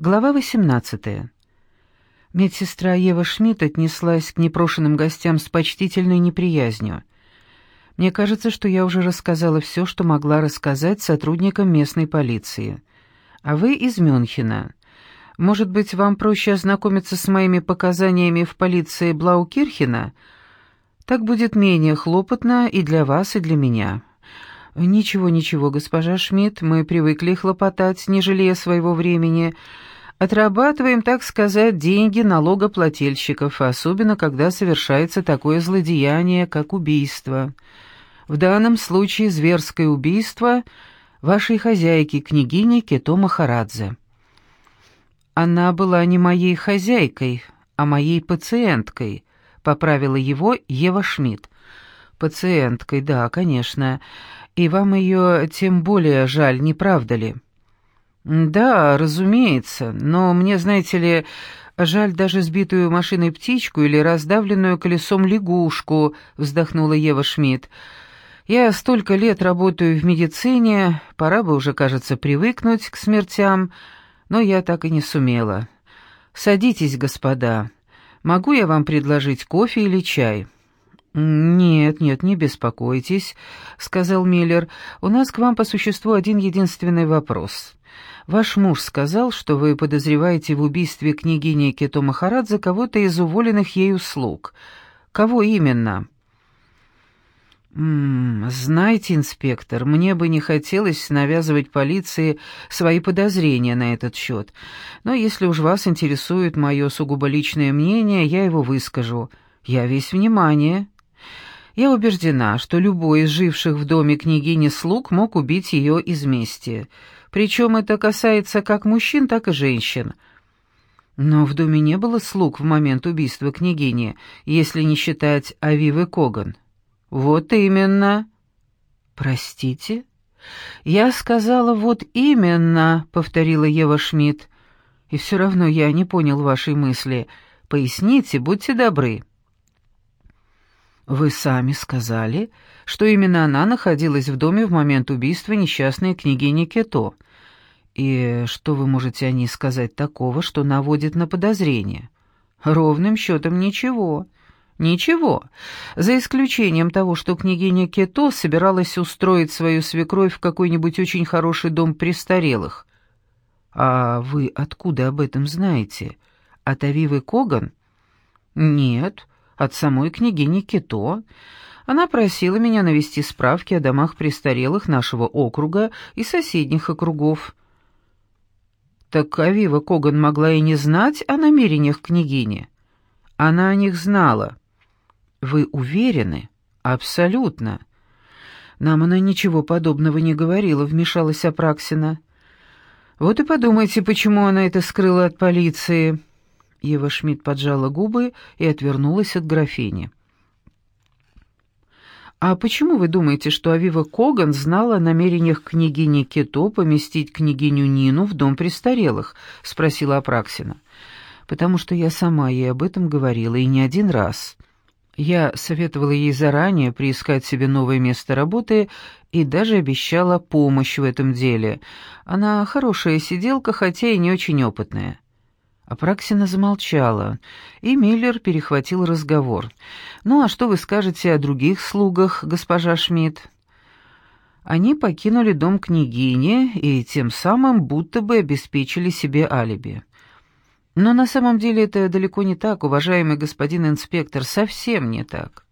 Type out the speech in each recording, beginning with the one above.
Глава 18. Медсестра Ева Шмидт отнеслась к непрошенным гостям с почтительной неприязнью. Мне кажется, что я уже рассказала все, что могла рассказать сотрудникам местной полиции. А вы из Мюнхена. Может быть, вам проще ознакомиться с моими показаниями в полиции Блаукирхена? Так будет менее хлопотно и для вас, и для меня. Ничего, ничего, госпожа Шмидт, мы привыкли хлопотать, не жалея своего времени, — Отрабатываем, так сказать, деньги налогоплательщиков, особенно когда совершается такое злодеяние, как убийство. В данном случае зверское убийство вашей хозяйки, княгини Кето Махарадзе. Она была не моей хозяйкой, а моей пациенткой, поправила его Ева Шмидт. Пациенткой, да, конечно. И вам ее тем более жаль, не правда ли?» «Да, разумеется, но мне, знаете ли, жаль даже сбитую машиной птичку или раздавленную колесом лягушку», — вздохнула Ева Шмидт. «Я столько лет работаю в медицине, пора бы уже, кажется, привыкнуть к смертям, но я так и не сумела. Садитесь, господа. Могу я вам предложить кофе или чай?» «Нет, нет, не беспокойтесь», — сказал Миллер. «У нас к вам по существу один единственный вопрос. Ваш муж сказал, что вы подозреваете в убийстве княгини Кето Махарадзе кого-то из уволенных ею слуг. Кого именно?» «М -м, «Знаете, инспектор, мне бы не хотелось навязывать полиции свои подозрения на этот счет, но если уж вас интересует мое сугубо личное мнение, я его выскажу. Я весь внимание». Я убеждена, что любой из живших в доме княгини слуг мог убить ее из мести. Причем это касается как мужчин, так и женщин. Но в доме не было слуг в момент убийства княгини, если не считать Авивы Коган. Вот именно. Простите? Я сказала «вот именно», — повторила Ева Шмидт. И все равно я не понял вашей мысли. Поясните, будьте добры. Вы сами сказали, что именно она находилась в доме в момент убийства несчастной княгини Кето. И что вы можете о ней сказать такого, что наводит на подозрение? Ровным счетом ничего. Ничего, за исключением того, что княгиня Кето собиралась устроить свою свекровь в какой-нибудь очень хороший дом престарелых. А вы откуда об этом знаете? От Авивы Коган? Нет, от самой княгини Кито. Она просила меня навести справки о домах престарелых нашего округа и соседних округов. Так Авива Коган могла и не знать о намерениях княгини. Она о них знала. Вы уверены? Абсолютно. Нам она ничего подобного не говорила, вмешалась Апраксина. Вот и подумайте, почему она это скрыла от полиции. Ева Шмидт поджала губы и отвернулась от графини. «А почему вы думаете, что Авива Коган знала о намерениях княгини Кето поместить княгиню Нину в дом престарелых?» — спросила Апраксина. «Потому что я сама ей об этом говорила, и не один раз. Я советовала ей заранее приискать себе новое место работы и даже обещала помощь в этом деле. Она хорошая сиделка, хотя и не очень опытная». Апраксина замолчала, и Миллер перехватил разговор. «Ну а что вы скажете о других слугах, госпожа Шмидт?» Они покинули дом княгини и тем самым будто бы обеспечили себе алиби. Но на самом деле это далеко не так, уважаемый господин инспектор, совсем не так.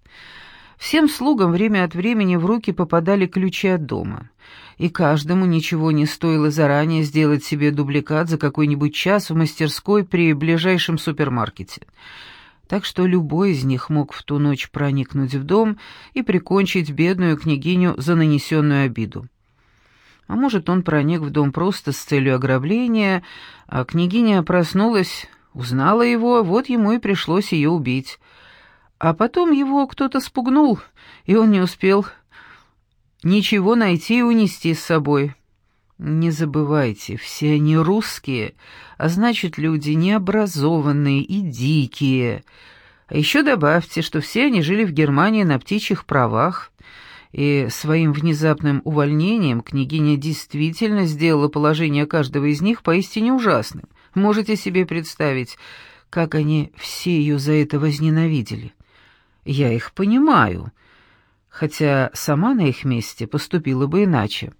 Всем слугам время от времени в руки попадали ключи от дома, и каждому ничего не стоило заранее сделать себе дубликат за какой-нибудь час в мастерской при ближайшем супермаркете. Так что любой из них мог в ту ночь проникнуть в дом и прикончить бедную княгиню за нанесенную обиду. А может, он проник в дом просто с целью ограбления, а княгиня проснулась, узнала его, вот ему и пришлось ее убить — а потом его кто-то спугнул, и он не успел ничего найти и унести с собой. Не забывайте, все они русские, а значит, люди необразованные и дикие. А еще добавьте, что все они жили в Германии на птичьих правах, и своим внезапным увольнением княгиня действительно сделала положение каждого из них поистине ужасным. Можете себе представить, как они все ее за это возненавидели? Я их понимаю, хотя сама на их месте поступила бы иначе.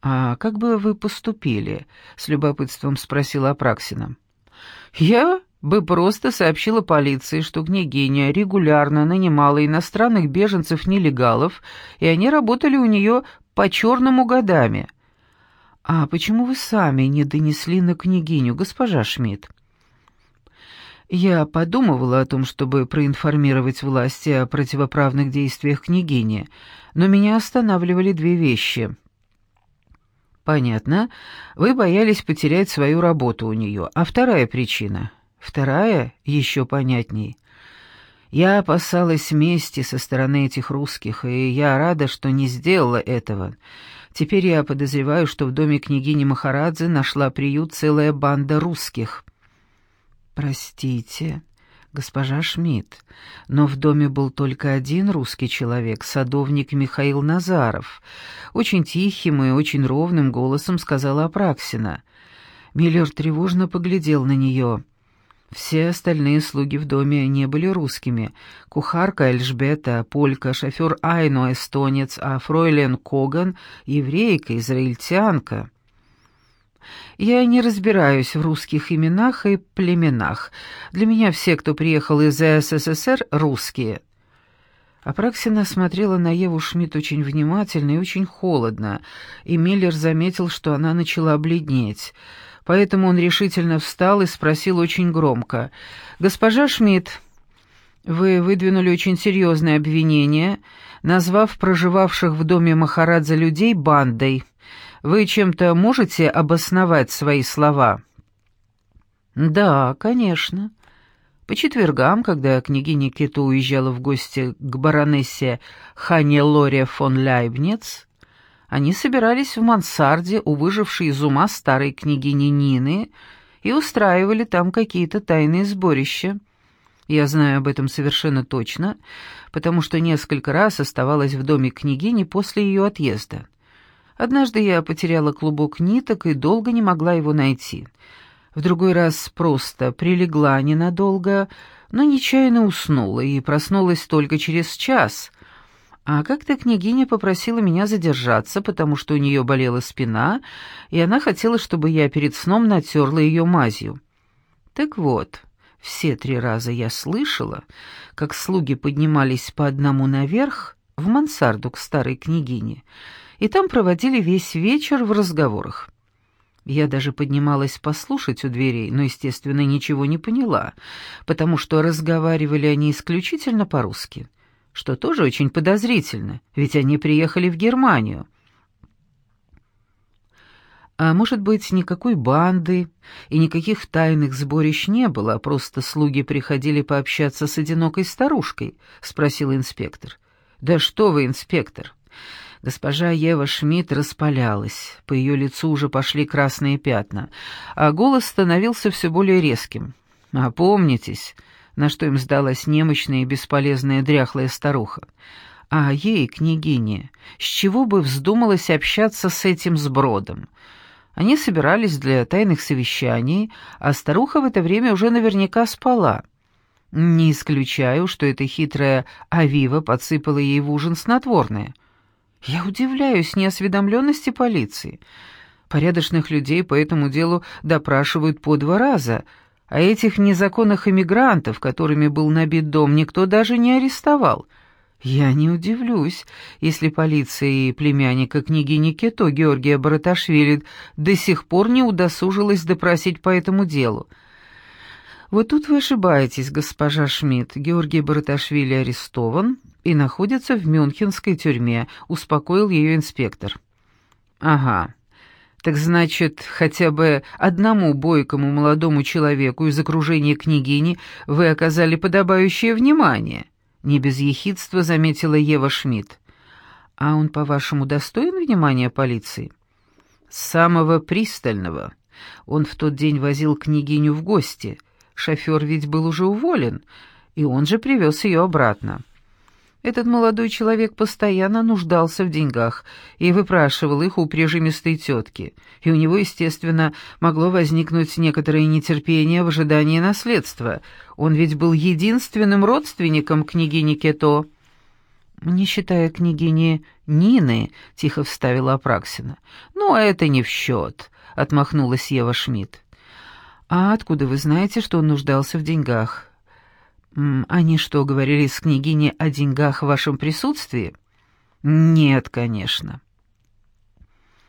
«А как бы вы поступили?» — с любопытством спросила Апраксина. «Я бы просто сообщила полиции, что княгиня регулярно нанимала иностранных беженцев-нелегалов, и они работали у нее по-черному годами». «А почему вы сами не донесли на княгиню, госпожа Шмидт?» Я подумывала о том, чтобы проинформировать власти о противоправных действиях княгини, но меня останавливали две вещи — «Понятно. Вы боялись потерять свою работу у нее. А вторая причина? Вторая еще понятней. Я опасалась мести со стороны этих русских, и я рада, что не сделала этого. Теперь я подозреваю, что в доме княгини Махарадзе нашла приют целая банда русских». «Простите», госпожа Шмидт, но в доме был только один русский человек, садовник Михаил Назаров. Очень тихим и очень ровным голосом сказала Апраксина. Миллер тревожно поглядел на нее. Все остальные слуги в доме не были русскими. Кухарка Эльжбета, полька, шофер Айно, эстонец, а фройлен Коган — еврейка, израильтянка. Я не разбираюсь в русских именах и племенах. Для меня все, кто приехал из СССР, русские». Апраксина смотрела на Еву Шмидт очень внимательно и очень холодно, и Миллер заметил, что она начала бледнеть. Поэтому он решительно встал и спросил очень громко. «Госпожа Шмидт, вы выдвинули очень серьезное обвинение, назвав проживавших в доме Махарадзе людей бандой». Вы чем-то можете обосновать свои слова?» «Да, конечно. По четвергам, когда княгиня Кето уезжала в гости к баронессе Хане Лоре фон Ляйбниц, они собирались в мансарде у выжившей из ума старой княгини Нины и устраивали там какие-то тайные сборища. Я знаю об этом совершенно точно, потому что несколько раз оставалась в доме княгини после ее отъезда. Однажды я потеряла клубок ниток и долго не могла его найти. В другой раз просто прилегла ненадолго, но нечаянно уснула и проснулась только через час. А как-то княгиня попросила меня задержаться, потому что у нее болела спина, и она хотела, чтобы я перед сном натерла ее мазью. Так вот, все три раза я слышала, как слуги поднимались по одному наверх в мансарду к старой княгине — и там проводили весь вечер в разговорах. Я даже поднималась послушать у дверей, но, естественно, ничего не поняла, потому что разговаривали они исключительно по-русски, что тоже очень подозрительно, ведь они приехали в Германию. А может быть, никакой банды и никаких тайных сборищ не было, а просто слуги приходили пообщаться с одинокой старушкой, спросил инспектор. Да что вы, инспектор? Госпожа Ева Шмидт распалялась, по ее лицу уже пошли красные пятна, а голос становился все более резким. «Опомнитесь», на что им сдалась немощная и бесполезная дряхлая старуха. А ей, княгине, с чего бы вздумалось общаться с этим сбродом? Они собирались для тайных совещаний, а старуха в это время уже наверняка спала. Не исключаю, что эта хитрая Авива подсыпала ей в ужин снотворное — я удивляюсь неосведомленности полиции. Порядочных людей по этому делу допрашивают по два раза, а этих незаконных иммигрантов, которыми был набит дом, никто даже не арестовал. Я не удивлюсь, если полиция и племянника княгини Кето Георгия Бараташвили до сих пор не удосужилась допросить по этому делу. Вот тут вы ошибаетесь, госпожа Шмидт. Георгий Бараташвили арестован, и находится в мюнхенской тюрьме», — успокоил ее инспектор. «Ага. Так значит, хотя бы одному бойкому молодому человеку из окружения княгини вы оказали подобающее внимание?» Не без ехидства заметила Ева Шмидт. «А он, по-вашему, достоин внимания полиции?» «Самого пристального. Он в тот день возил княгиню в гости. Шофер ведь был уже уволен, и он же привез ее обратно». Этот молодой человек постоянно нуждался в деньгах и выпрашивал их у прижимистой тетки, и у него, естественно, могло возникнуть некоторое нетерпение в ожидании наследства. Он ведь был единственным родственником княгини Кето. «Не считая княгини Нины», — тихо вставила Апраксина. «Ну, а это не в счет», — отмахнулась Ева Шмидт. «А откуда вы знаете, что он нуждался в деньгах?» «Они что, говорили с княгиней о деньгах в вашем присутствии?» «Нет, конечно».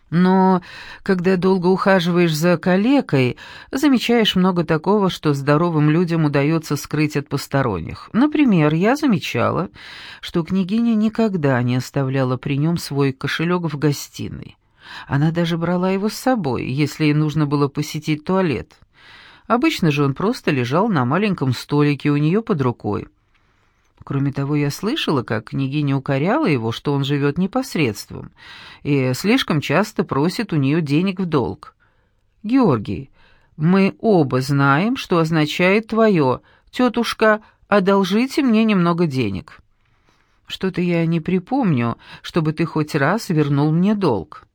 Но когда долго ухаживаешь за калекой, замечаешь много такого, что здоровым людям удается скрыть от посторонних. Например, я замечала, что княгиня никогда не оставляла при нем свой кошелек в гостиной. Она даже брала его с собой, если ей нужно было посетить туалет. Обычно же он просто лежал на маленьком столике у нее под рукой. Кроме того, я слышала, как княгиня укоряла его, что он живет непосредством, и слишком часто просит у нее денег в долг. «Георгий, мы оба знаем, что означает твое. Тетушка, одолжите мне немного денег». «Что-то я не припомню, чтобы ты хоть раз вернул мне долг».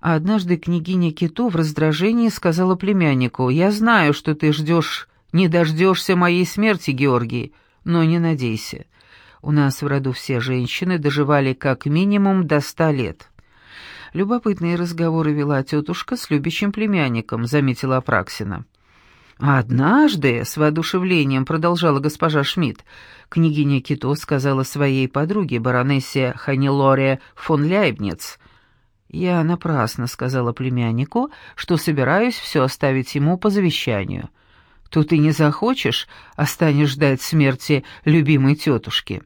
А однажды княгиня Кито в раздражении сказала племяннику, «Я знаю, что ты ждешь, не дождешься моей смерти, Георгий, но не надейся. У нас в роду все женщины доживали как минимум до ста лет». Любопытные разговоры вела тетушка с любящим племянником, заметила Апраксина. «Однажды, с воодушевлением продолжала госпожа Шмидт, княгиня Кито сказала своей подруге, баронессе Ханилоре фон Ляйбниц, я напрасно сказала племяннику, что собираюсь все оставить ему по завещанию. Тут и не захочешь, а станешь ждать смерти любимой тетушки.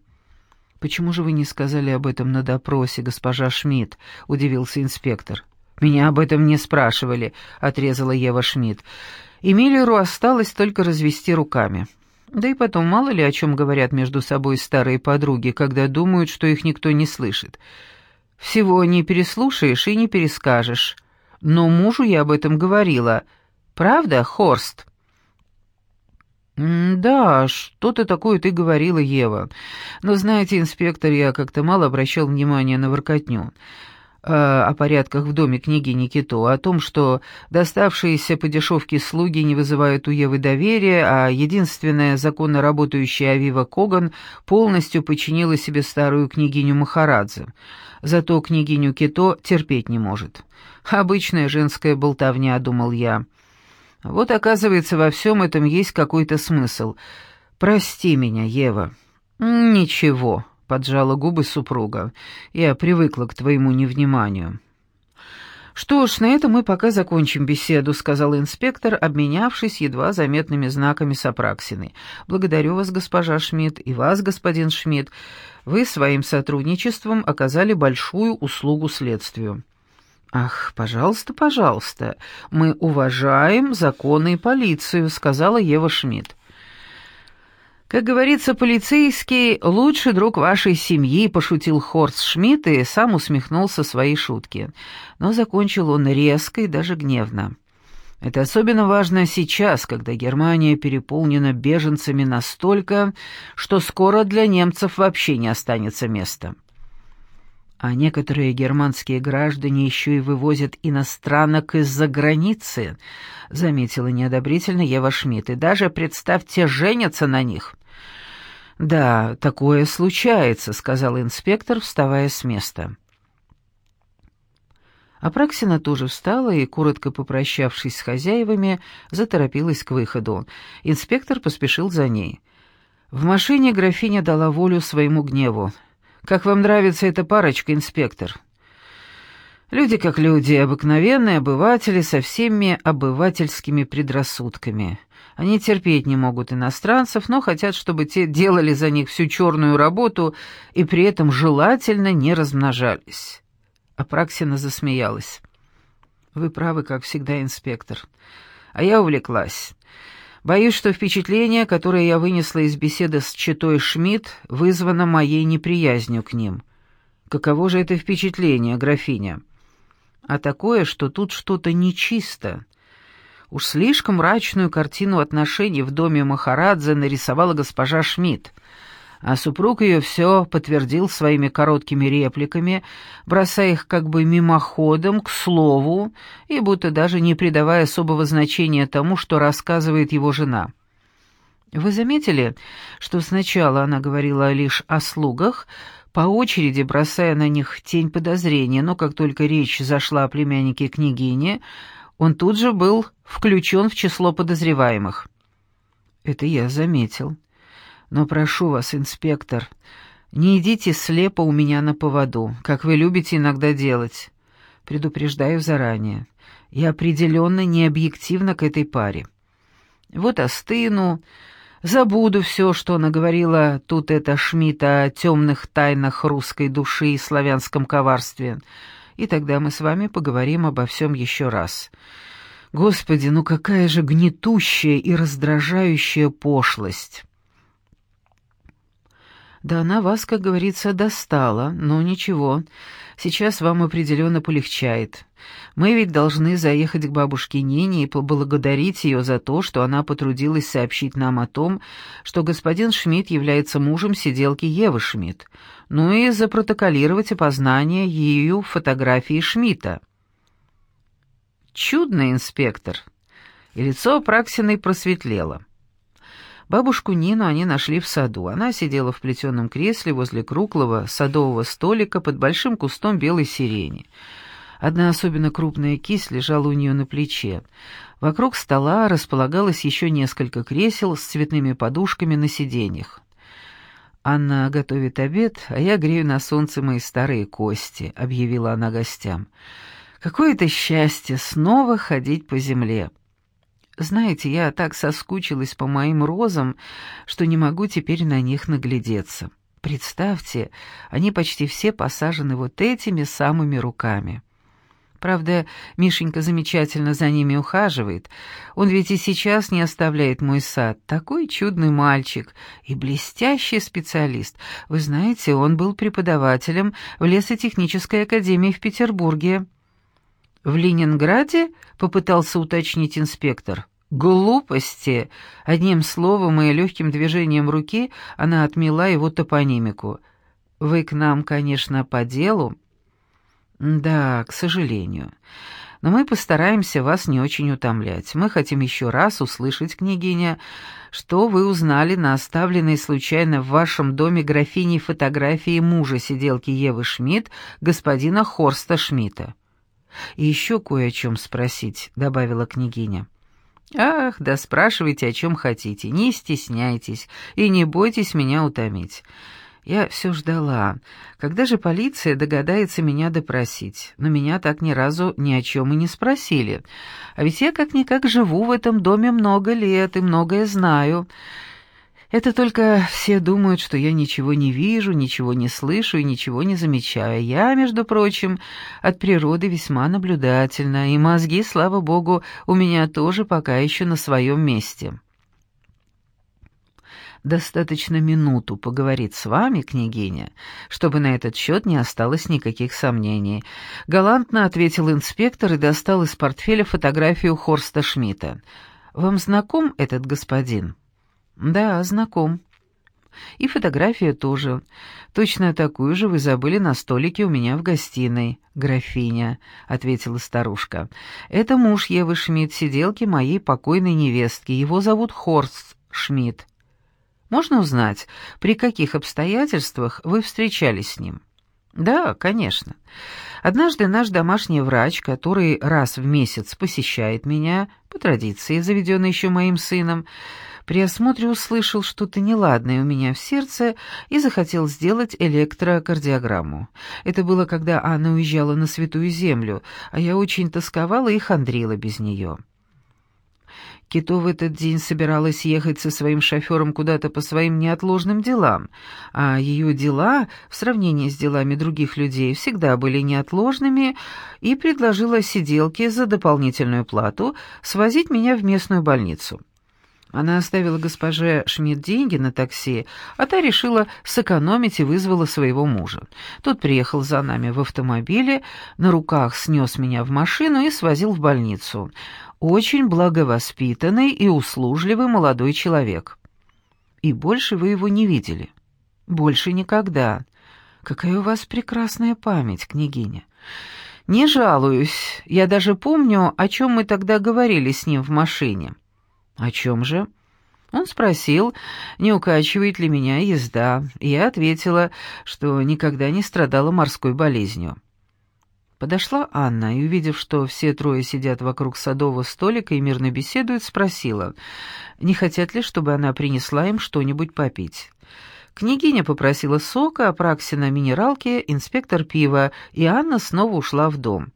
«Почему же вы не сказали об этом на допросе, госпожа Шмидт?» — удивился инспектор. «Меня об этом не спрашивали», — отрезала Ева Шмидт. И Миллеру осталось только развести руками. Да и потом, мало ли о чем говорят между собой старые подруги, когда думают, что их никто не слышит. Всего не переслушаешь и не перескажешь. Но мужу я об этом говорила. Правда, Хорст?» «Да, что-то такое ты говорила, Ева. Но, знаете, инспектор, я как-то мало обращал внимания на воркотню. Э, о порядках в доме книги Никито, о том, что доставшиеся по дешевке слуги не вызывают у Евы доверия, а единственная законно работающая Авива Коган полностью подчинила себе старую княгиню Махарадзе. Зато княгиню Кито терпеть не может. Обычная женская болтовня, думал я. Вот, оказывается, во всем этом есть какой-то смысл. Прости меня, Ева. Ничего, — поджала губы супруга. «Я привыкла к твоему невниманию». «Что ж, на этом мы пока закончим беседу», — сказал инспектор, обменявшись едва заметными знаками с. «Благодарю вас, госпожа Шмидт, и вас, господин Шмидт. Вы своим сотрудничеством оказали большую услугу следствию». «Ах, пожалуйста, пожалуйста, мы уважаем законы и полицию», — сказала Ева Шмидт. «Как говорится, полицейский — лучший друг вашей семьи», — пошутил Хорст Шмидт и сам усмехнулся своей шутке. Но закончил он резко и даже гневно. Это особенно важно сейчас, когда Германия переполнена беженцами настолько, что скоро для немцев вообще не останется места. А некоторые германские граждане еще и вывозят иностранок из-за границы, заметила неодобрительно Ева Шмидт, и даже, представьте, женятся на них. «Да, такое случается», — сказал инспектор, вставая с места. Апраксина тоже встала и, коротко попрощавшись с хозяевами, заторопилась к выходу. Инспектор поспешил за ней. В машине графиня дала волю своему гневу. «Как вам нравится эта парочка, инспектор?» «Люди как люди, обыкновенные обыватели со всеми обывательскими предрассудками. Они терпеть не могут иностранцев, но хотят, чтобы те делали за них всю черную работу и при этом желательно не размножались. Апраксина засмеялась. «Вы правы, как всегда, инспектор. А я увлеклась. Боюсь, что впечатление, которое я вынесла из беседы с Читой Шмидт, вызвано моей неприязнью к ним. Каково же это впечатление, графиня?» «А такое, что тут что-то нечисто». Уж слишком мрачную картину отношений в доме Махарадзе нарисовала госпожа Шмидт. А супруг ее все подтвердил своими короткими репликами, бросая их как бы мимоходом, к слову, и будто даже не придавая особого значения тому, что рассказывает его жена. Вы заметили, что сначала она говорила лишь о слугах, по очереди бросая на них тень подозрения, но как только речь зашла о племяннике княгини, он тут же был включен в число подозреваемых. Это я заметил. Но прошу вас, инспектор, не идите слепо у меня на поводу, как вы любите иногда делать. Предупреждаю заранее. Я определенно не объективна к этой паре. Вот остыну, Забуду все, что наговорила тут эта Шмидта о темных тайнах русской души и славянском коварстве. И тогда мы с вами поговорим обо всем еще раз. Господи, ну какая же гнетущая и раздражающая пошлость!» Да она вас, как говорится, достала, но ничего, сейчас вам определенно полегчает. Мы ведь должны заехать к бабушке Нине и поблагодарить ее за то, что она потрудилась сообщить нам о том, что господин Шмидт является мужем сиделки Евы Шмидт, ну и запротоколировать опознание ею фотографии Шмидта. Чудный инспектор. И лицо Праксиной просветлело. Бабушку Нину они нашли в саду. Она сидела в плетеном кресле возле круглого садового столика под большим кустом белой сирени. Одна особенно крупная кисть лежала у нее на плече. Вокруг стола располагалось еще несколько кресел с цветными подушками на сиденьях. «Анна готовит обед, а я грею на солнце мои старые кости», — объявила она гостям. «Какое это счастье снова ходить по земле!» Знаете, я так соскучилась по моим розам, что не могу теперь на них наглядеться. Представьте, они почти все посажены вот этими самыми руками. Правда, Мишенька замечательно за ними ухаживает. Он ведь и сейчас не оставляет мой сад. Такой чудный мальчик и блестящий специалист. Вы знаете, он был преподавателем в лесотехнической академии в Петербурге. «В Ленинграде?» — попытался уточнить инспектор. «Глупости!» Одним словом и легким движением руки она отмела его топонимику. «Вы к нам, конечно, по делу?» «Да, к сожалению. Но мы постараемся вас не очень утомлять. Мы хотим еще раз услышать, княгиня, что вы узнали на оставленной случайно в вашем доме графиней фотографии мужа сиделки Евы Шмидт, господина Хорста Шмидта». «И еще кое о чем спросить», — добавила княгиня. «Ах, да спрашивайте, о чем хотите, не стесняйтесь и не бойтесь меня утомить. Я все ждала, когда же полиция догадается меня допросить, но меня так ни разу ни о чем и не спросили. А ведь я как-никак живу в этом доме много лет и многое знаю». Это только все думают, что я ничего не вижу, ничего не слышу и ничего не замечаю. Я, между прочим, от природы весьма наблюдательна, и мозги, слава богу, у меня тоже пока еще на своем месте. Достаточно минуту поговорить с вами, княгиня, чтобы на этот счет не осталось никаких сомнений. Галантно ответил инспектор и достал из портфеля фотографию Хорста Шмидта. Вам знаком этот господин?» «Да, знаком. И фотография тоже. Точно такую же вы забыли на столике у меня в гостиной, графиня», — ответила старушка. «Это муж Евы Шмидт, сиделки моей покойной невестки. Его зовут Хорст Шмидт. Можно узнать, при каких обстоятельствах вы встречались с ним?» «Да, конечно. Однажды наш домашний врач, который раз в месяц посещает меня, по традиции, заведенной еще моим сыном, при осмотре услышал что-то неладное у меня в сердце и захотел сделать электрокардиограмму. Это было, когда Анна уезжала на Святую Землю, а я очень тосковала и хандрила без нее. Кито в этот день собиралась ехать со своим шофером куда-то по своим неотложным делам, а ее дела, в сравнении с делами других людей, всегда были неотложными, и предложила сиделке за дополнительную плату свозить меня в местную больницу. Она оставила госпоже Шмидт деньги на такси, а та решила сэкономить и вызвала своего мужа. Тот приехал за нами в автомобиле, на руках снес меня в машину и свозил в больницу. Очень благовоспитанный и услужливый молодой человек. И больше вы его не видели. «Больше никогда. Какая у вас прекрасная память, княгиня. Не жалуюсь. Я даже помню, о чем мы тогда говорили с ним в машине». «О чем же?» Он спросил, не укачивает ли меня езда, и я ответила, что никогда не страдала морской болезнью. Подошла Анна и, увидев, что все трое сидят вокруг садового столика и мирно беседуют, спросила, не хотят ли, чтобы она принесла им что-нибудь попить. Княгиня попросила сока, Апраксина — минералки, инспектор пива, и Анна снова ушла в дом.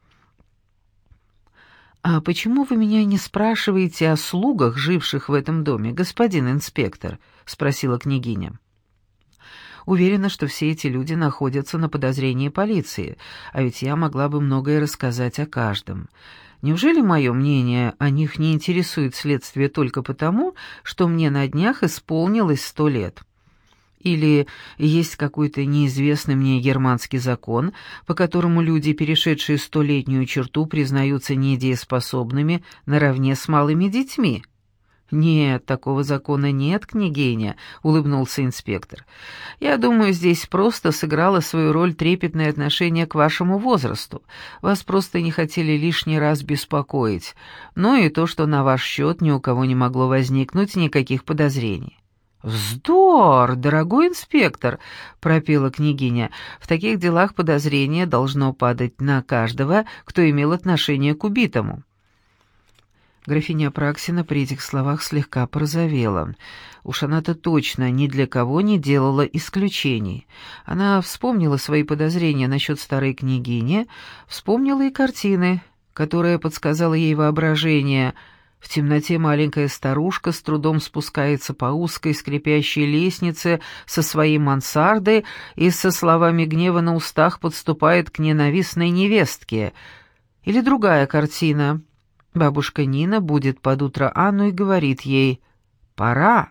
«А почему вы меня не спрашиваете о слугах, живших в этом доме, господин инспектор?» — спросила княгиня. «Уверена, что все эти люди находятся на подозрении полиции, а ведь я могла бы многое рассказать о каждом. Неужели мое мнение о них не интересует следствие только потому, что мне на днях исполнилось сто лет?» Или есть какой-то неизвестный мне германский закон, по которому люди, перешедшие столетнюю черту, признаются недееспособными наравне с малыми детьми? «Нет, такого закона нет, княгиня», — улыбнулся инспектор. «Я думаю, здесь просто сыграло свою роль трепетное отношение к вашему возрасту. Вас просто не хотели лишний раз беспокоить. Ну и то, что на ваш счет ни у кого не могло возникнуть никаких подозрений». «Вздор, дорогой инспектор!» — пропела княгиня. «В таких делах подозрение должно падать на каждого, кто имел отношение к убитому». Графиня Праксина при этих словах слегка порозовела. Уж она-то точно ни для кого не делала исключений. Она вспомнила свои подозрения насчет старой княгини, вспомнила и картины, которые подсказало ей воображение — в темноте маленькая старушка с трудом спускается по узкой скрипящей лестнице со своей мансарды и со словами гнева на устах подступает к ненавистной невестке. Или другая картина. Бабушка Нина будет под утро Анну и говорит ей «Пора».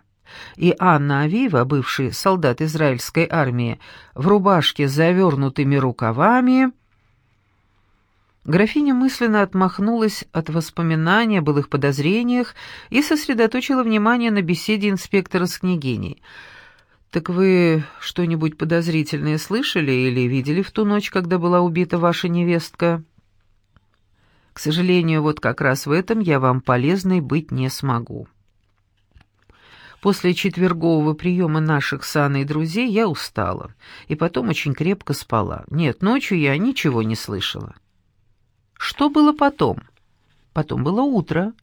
И Анна Авива, бывший солдат израильской армии, в рубашке с завернутыми рукавами... Графиня мысленно отмахнулась от воспоминаний о былых подозрениях и сосредоточила внимание на беседе инспектора с княгиней. «Так вы что-нибудь подозрительное слышали или видели в ту ночь, когда была убита ваша невестка?» «К сожалению, вот как раз в этом я вам полезной быть не смогу». После четвергового приема наших с Анной друзей я устала, и потом очень крепко спала. Нет, ночью я ничего не слышала. Что было потом? Потом было утро.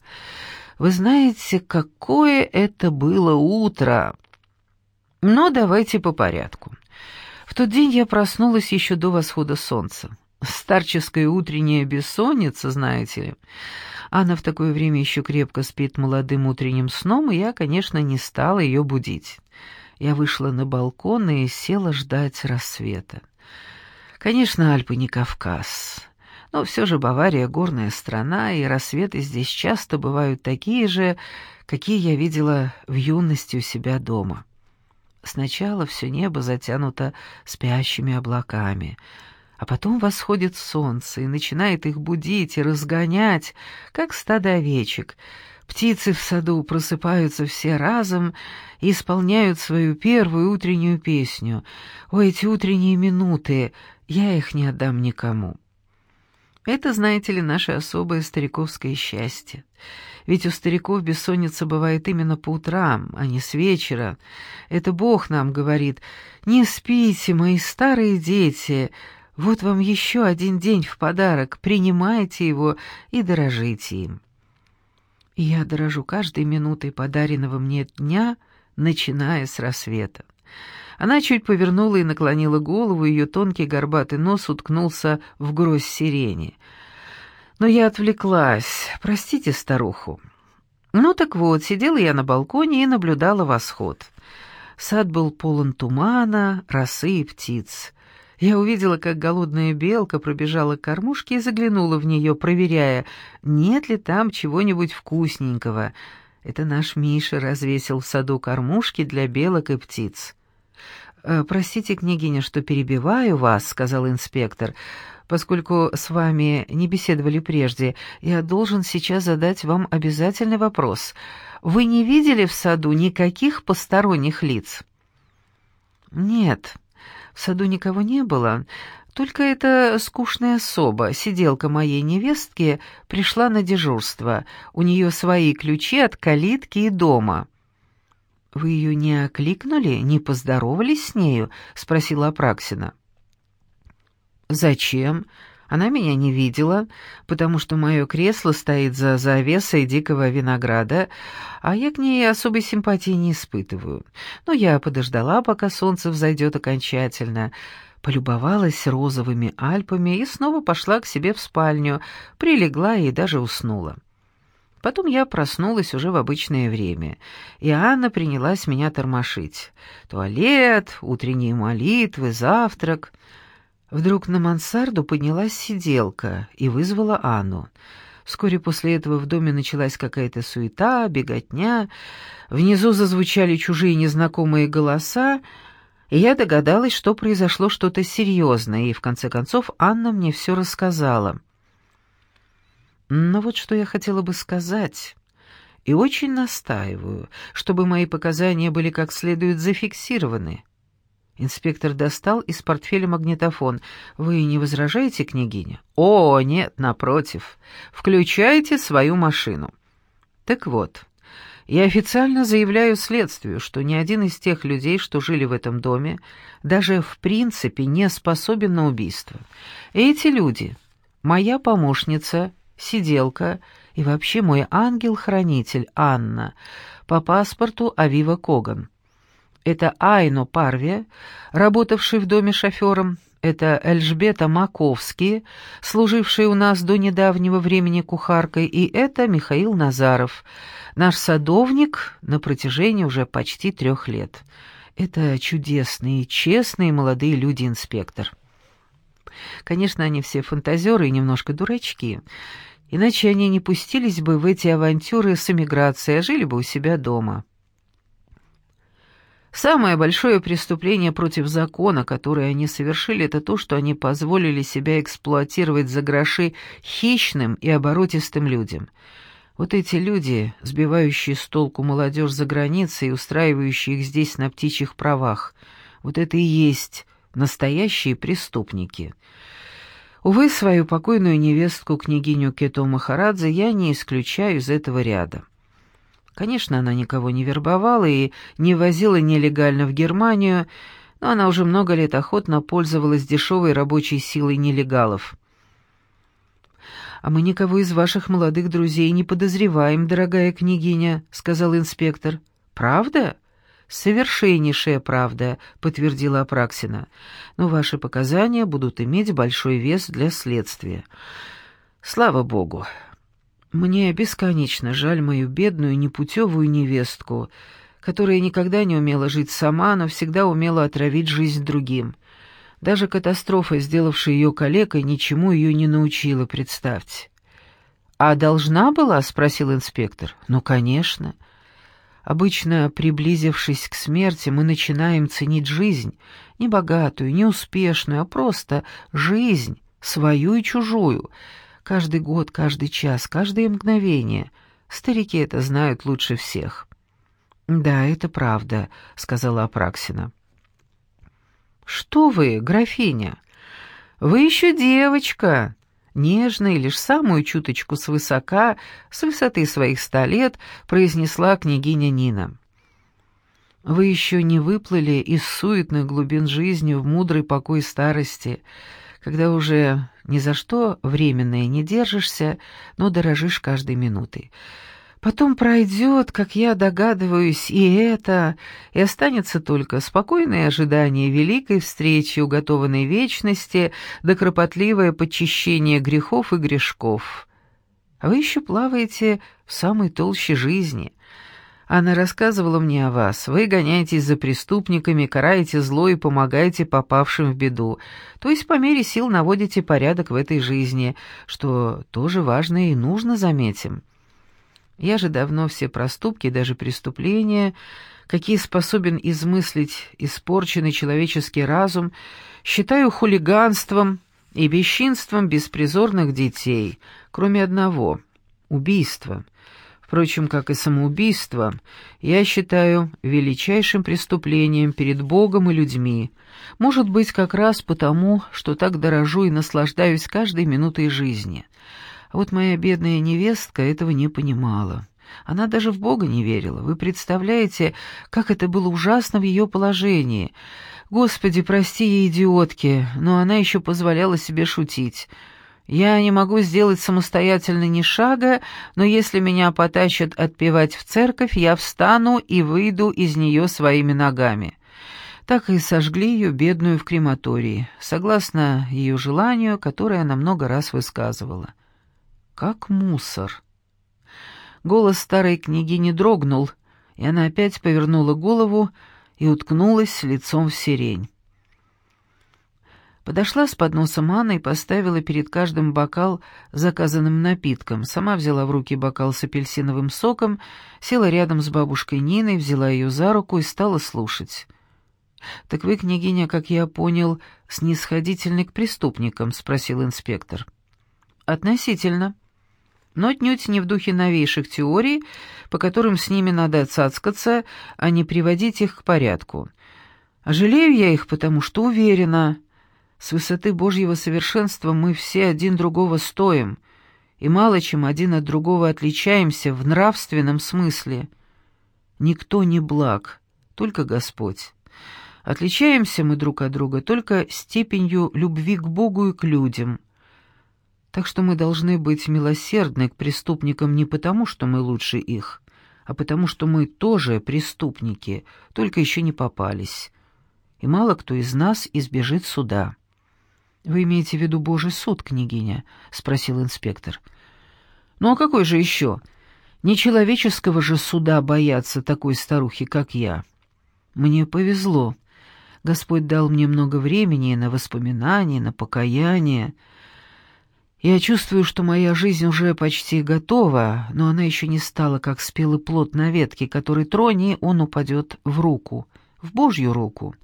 Вы знаете, какое это было утро. Но давайте по порядку. В тот день я проснулась еще до восхода солнца. Старческая утренняя бессонница, знаете ли. Анна в такое время еще крепко спит молодым утренним сном, и я, конечно, не стала ее будить. Я вышла на балкон и села ждать рассвета. Конечно, Альпы не Кавказ. Но все же Бавария — горная страна, и рассветы здесь часто бывают такие же, какие я видела в юности у себя дома. Сначала все небо затянуто спящими облаками, а потом восходит солнце и начинает их будить и разгонять, как стадо овечек. Птицы в саду просыпаются все разом и исполняют свою первую утреннюю песню. О, эти утренние минуты! Я их не отдам никому. Это, знаете ли, наше особое стариковское счастье. Ведь у стариков бессонница бывает именно по утрам, а не с вечера. Это Бог нам говорит, «Не спите, мои старые дети, вот вам еще один день в подарок, принимайте его и дорожите им». Я дорожу каждой минутой подаренного мне дня, начиная с рассвета. Она чуть повернула и наклонила голову, ее тонкий горбатый нос уткнулся в грозь сирени. Но я отвлеклась. Простите старуху. Ну так вот, сидела я на балконе и наблюдала восход. Сад был полон тумана, росы и птиц. Я увидела, как голодная белка пробежала к кормушке и заглянула в нее, проверяя, нет ли там чего-нибудь вкусненького. Это наш Миша развесил в саду кормушки для белок и птиц. «Э, «Простите, княгиня, что перебиваю вас», — сказал инспектор. «Поскольку с вами не беседовали прежде, я должен сейчас задать вам обязательный вопрос. Вы не видели в саду никаких посторонних лиц?» «Нет, в саду никого не было, только эта скучная особа, сиделка моей невестки, пришла на дежурство. У нее свои ключи от калитки и дома». «Вы ее не окликнули, не поздоровались с нею?» — спросила Апраксина. «Зачем? Она меня не видела, потому что мое кресло стоит за завесой дикого винограда, а я к ней особой симпатии не испытываю. Но я подождала, пока солнце взойдет окончательно, полюбовалась розовыми Альпами и снова пошла к себе в спальню, прилегла и даже уснула. Потом я проснулась уже в обычное время, и Анна принялась меня тормошить. Туалет, утренние молитвы, завтрак — Вдруг на мансарду поднялась сиделка и вызвала Анну. Вскоре после этого в доме началась какая-то суета, беготня. Внизу зазвучали чужие незнакомые голоса, и я догадалась, что произошло что-то серьезное, и в конце концов Анна мне все рассказала. Но вот что я хотела бы сказать, и очень настаиваю, чтобы мои показания были как следует зафиксированы. Инспектор достал из портфеля магнитофон. «Вы не возражаете, княгиня?» «О, нет, напротив. Включайте свою машину». «Так вот, я официально заявляю следствию, что ни один из тех людей, что жили в этом доме, даже в принципе не способен на убийство. Эти люди — моя помощница, сиделка и вообще мой ангел-хранитель Анна, по паспорту Авива Коган». Это Айно Парве, работавший в доме шофером, это Эльжбета Маковский, служивший у нас до недавнего времени кухаркой, и это Михаил Назаров, наш садовник на протяжении уже почти трех лет. Это чудесные, честные молодые люди, инспектор. Конечно, они все фантазеры и немножко дурачки, иначе они не пустились бы в эти авантюры с эмиграцией, а жили бы у себя дома. Самое большое преступление против закона, которое они совершили, это то, что они позволили себя эксплуатировать за гроши хищным и оборотистым людям. Вот эти люди, сбивающие с толку молодежь за границей и устраивающие их здесь на птичьих правах, вот это и есть настоящие преступники. Увы, свою покойную невестку, княгиню Кето Махарадзе, я не исключаю из этого ряда. Конечно, она никого не вербовала и не возила нелегально в Германию, но она уже много лет охотно пользовалась дешевой рабочей силой нелегалов. «А мы никого из ваших молодых друзей не подозреваем, дорогая княгиня», — сказал инспектор. «Правда?» «Совершеннейшая правда», — подтвердила Апраксина. «Но ваши показания будут иметь большой вес для следствия». «Слава богу, мне бесконечно жаль мою бедную непутевую невестку, которая никогда не умела жить сама, но всегда умела отравить жизнь другим. Даже катастрофа, сделавшая ее калекой, ничему ее не научила, представьте. «А должна была?» — спросил инспектор. «Ну, конечно. Обычно, приблизившись к смерти, мы начинаем ценить жизнь, не богатую, не успешную, а просто жизнь, свою и чужую» Каждый год, каждый час, каждое мгновение. Старики это знают лучше всех». «Да, это правда», — сказала Апраксина. «Что вы, графиня? Вы еще девочка!» Нежно и лишь самую чуточку свысока, с высоты своих ста лет, произнесла княгиня Нина. «Вы еще не выплыли из суетных глубин жизни в мудрый покой старости», когда уже ни за что временное не держишься, но дорожишь каждой минутой. Потом пройдет, как я догадываюсь, и это, и останется только спокойное ожидание великой встречи, уготованной вечности, да кропотливое подчищение грехов и грешков. А вы еще плаваете в самой толще жизни — она рассказывала мне о вас. Вы гоняетесь за преступниками, караете зло и помогаете попавшим в беду. То есть по мере сил наводите порядок в этой жизни, что тоже важно и нужно, заметим. Я же давно все проступки, даже преступления, какие способен измыслить испорченный человеческий разум, считаю хулиганством и бесчинством беспризорных детей, кроме одного — убийства — Впрочем, как и самоубийство, я считаю величайшим преступлением перед Богом и людьми. Может быть, как раз потому, что так дорожу и наслаждаюсь каждой минутой жизни. Вот моя бедная невестка этого не понимала. Она даже в Бога не верила. Вы представляете, как это было ужасно в ее положении. Господи, прости ей, идиотки, но она еще позволяла себе шутить. Я не могу сделать самостоятельно ни шага, но если меня потащат отпевать в церковь, я встану и выйду из нее своими ногами. Так и сожгли ее бедную в крематории, согласно ее желанию, которое она много раз высказывала. Как мусор. Голос старой княгини дрогнул, и она опять повернула голову и уткнулась лицом в сирень. Подошла с подносом Анна и поставила перед каждым бокал заказанным напитком. Сама взяла в руки бокал с апельсиновым соком, села рядом с бабушкой Ниной, взяла ее за руку и стала слушать. «Так вы, княгиня, как я понял, снисходительны к преступникам?» — спросил инспектор. «Относительно. Но отнюдь не в духе новейших теорий, по которым с ними надо цацкаться, а не приводить их к порядку. А жалею я их, потому что уверена...» С высоты Божьего совершенства мы все один другого стоим, и мало чем один от другого отличаемся в нравственном смысле. Никто не благ, только Господь. Отличаемся мы друг от друга только степенью любви к Богу и к людям. Так что мы должны быть милосердны к преступникам не потому, что мы лучше их, а потому что мы тоже преступники, только еще не попались. И мало кто из нас избежит суда. «Вы имеете в виду Божий суд, княгиня?» — спросил инспектор. «Ну а какой же еще? Нечеловеческого же суда бояться такой старухи, как я. Мне повезло. Господь дал мне много времени на воспоминания, на покаяние. Я чувствую, что моя жизнь уже почти готова, но она еще не стала как спелый плод на ветке, который трони, он упадет в руку, в Божью руку».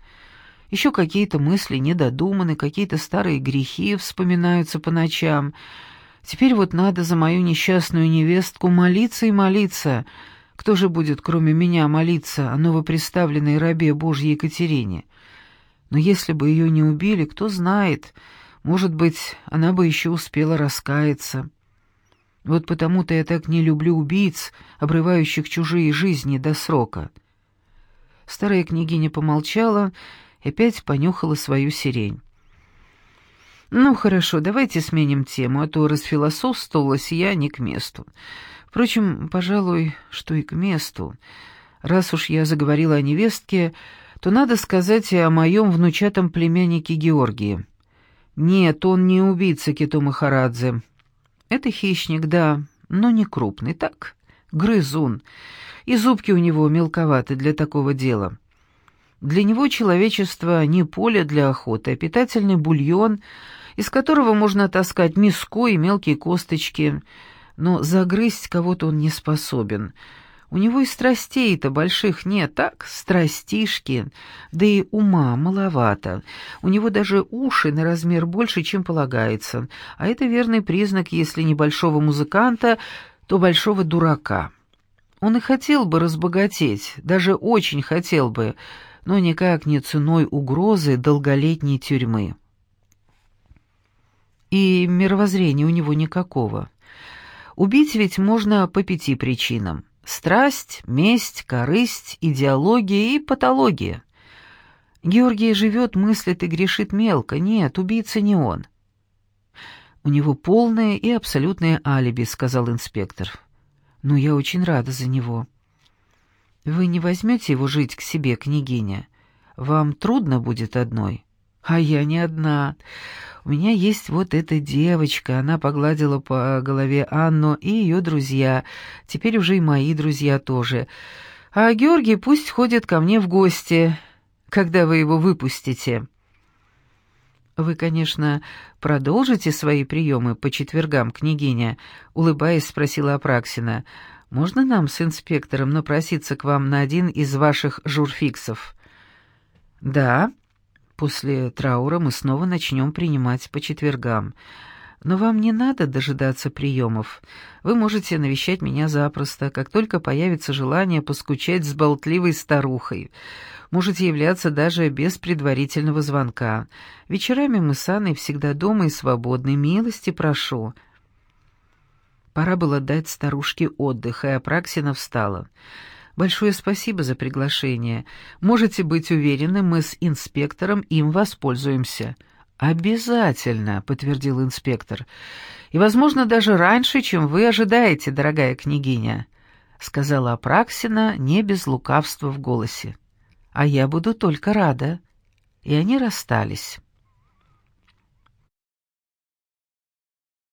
Еще какие-то мысли недодуманы, какие-то старые грехи вспоминаются по ночам. Теперь вот надо за мою несчастную невестку молиться и молиться. Кто же будет, кроме меня, молиться о новоприставленной рабе Божьей Екатерине? Но если бы ее не убили, кто знает, может быть, она бы еще успела раскаяться. Вот потому-то я так не люблю убийц, обрывающих чужие жизни до срока». Старая княгиня помолчала и опять понюхала свою сирень. «Ну, хорошо, давайте сменим тему, а то расфилософствовалась я не к месту. Впрочем, пожалуй, что и к месту. Раз уж я заговорила о невестке, то надо сказать и о моем внучатом племяннике Георгии. Нет, он не убийца Кито Махарадзе. Это хищник, да, но не крупный, так, грызун, и зубки у него мелковаты для такого дела». Для него человечество не поле для охоты, а питательный бульон, из которого можно таскать миску и мелкие косточки, но загрызть кого-то он не способен. У него и страстей-то больших нет, так, страстишки, да и ума маловато. У него даже уши на размер больше, чем полагается, а это верный признак, если не большого музыканта, то большого дурака. Он и хотел бы разбогатеть, даже очень хотел бы, но никак не ценой угрозы долголетней тюрьмы. И мировоззрения у него никакого. Убить ведь можно по пяти причинам. Страсть, месть, корысть, идеология и патология. Георгий живет, мыслит и грешит мелко. Нет, убийца не он. «У него полное и абсолютное алиби», — сказал инспектор. «Но я очень рада за него». Вы не возьмете его жить к себе, княгиня? Вам трудно будет одной? А я не одна. У меня есть вот эта девочка, она погладила по голове Анну и ее друзья, теперь уже и мои друзья тоже. А Георгий пусть ходит ко мне в гости, когда вы его выпустите. Вы, конечно, продолжите свои приемы по четвергам, княгиня, улыбаясь, спросила Апраксина. Можно нам с инспектором напроситься к вам на один из ваших журфиксов?» «Да. После траура мы снова начнем принимать по четвергам. Но вам не надо дожидаться приемов. Вы можете навещать меня запросто, как только появится желание поскучать с болтливой старухой. Можете являться даже без предварительного звонка. Вечерами мы с Анной всегда дома и свободны. Милости прошу». Пора было дать старушке отдых, и Апраксина встала. «Большое спасибо за приглашение. Можете быть уверены, мы с инспектором им воспользуемся». «Обязательно», — подтвердил инспектор. «И, возможно, даже раньше, чем вы ожидаете, дорогая княгиня», — сказала Апраксина, не без лукавства в голосе. «А я буду только рада». И они расстались.